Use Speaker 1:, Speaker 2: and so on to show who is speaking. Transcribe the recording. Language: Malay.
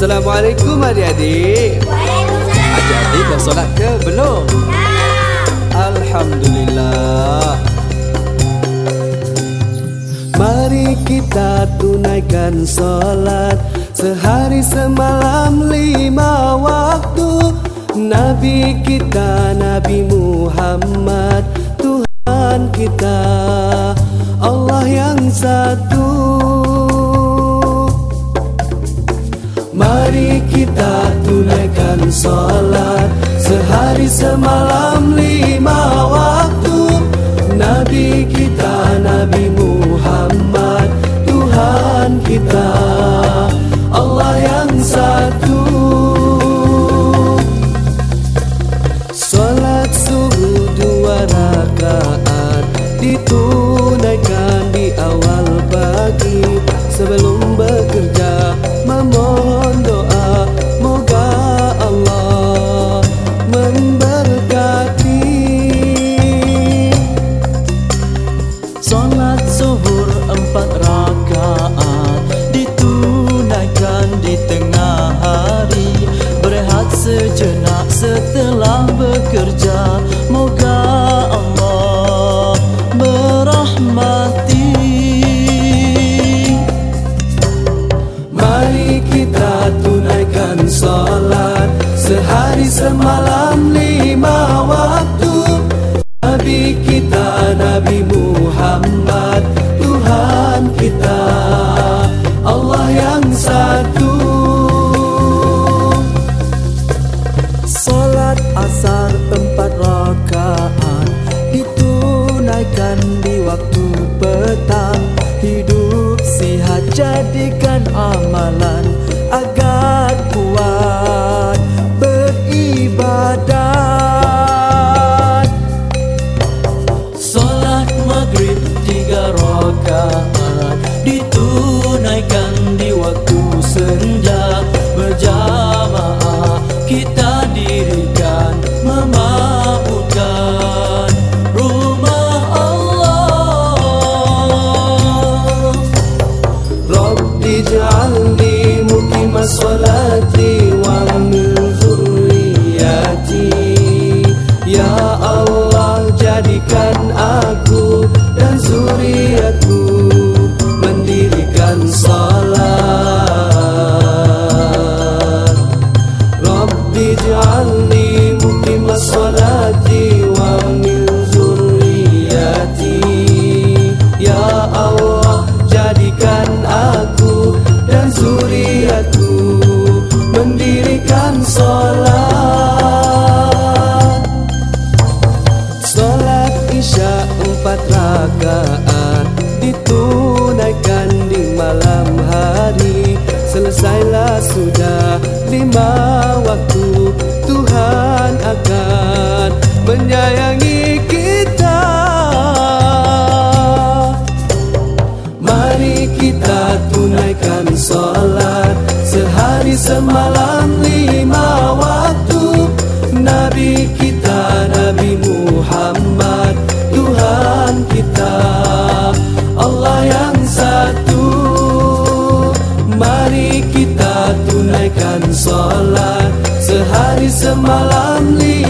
Speaker 1: Assalamualaikum adik-adik. Waalaikumsalam Adik-adik dah solat ke? Belum? Ya. Alhamdulillah. Mari kita tunaikan solat Sehari semalam lima waktu. Nabi kita, Nabi Muhammad Tuhan kita. tunaikan salat sehari semalam lima yang satu.
Speaker 2: Salat asar empat rakaat Ditunaikan di waktu petang. Hidup sihat jadikan amalan
Speaker 1: jadikan amalan. semalam lihat